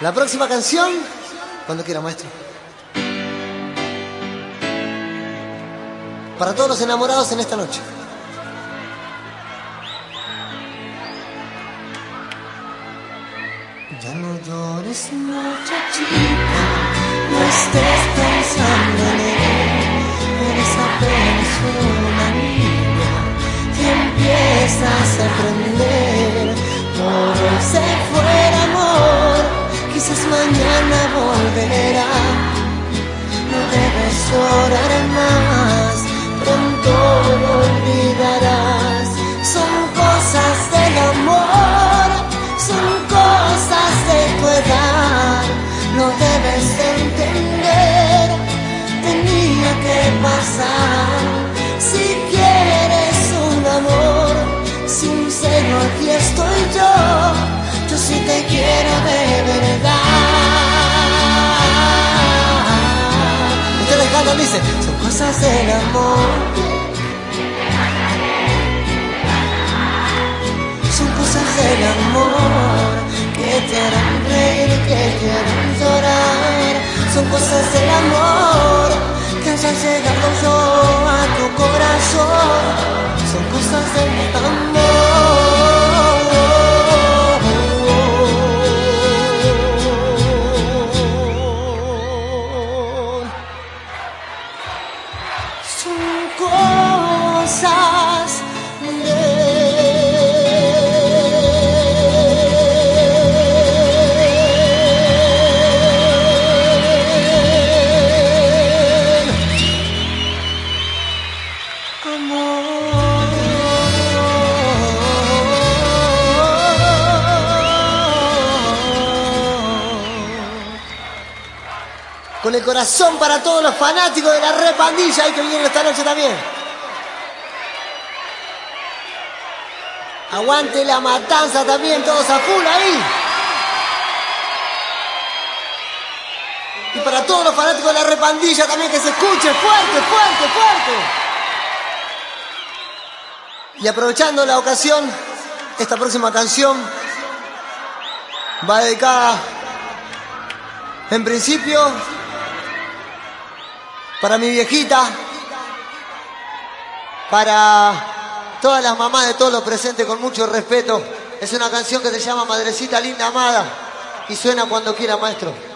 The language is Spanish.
La próxima canción, cuando quiera, maestro. Para todos los enamorados en esta noche. Ya no llores muchachita, no estés pensando en él, eres apenas una niña que empiezas a aprender, no debes llorar más, Son cosas del amor. Son cosas del amor que te harán reír, que te harán llorar. Son cosas del amor que haya llegado yo a tu corazón. Son cosas del amor. Con el corazón para todos los fanáticos de la repandilla y que vinieron esta noche también. Aguante la matanza también, todos a full ahí. Y para todos los fanáticos de la repandilla también que se escuche fuerte, fuerte, fuerte. Y aprovechando la ocasión, esta próxima canción va dedicada en principio para mi viejita, para todas las mamás de todos los presentes con mucho respeto. Es una canción que se llama Madrecita Linda Amada y suena cuando quiera, maestro.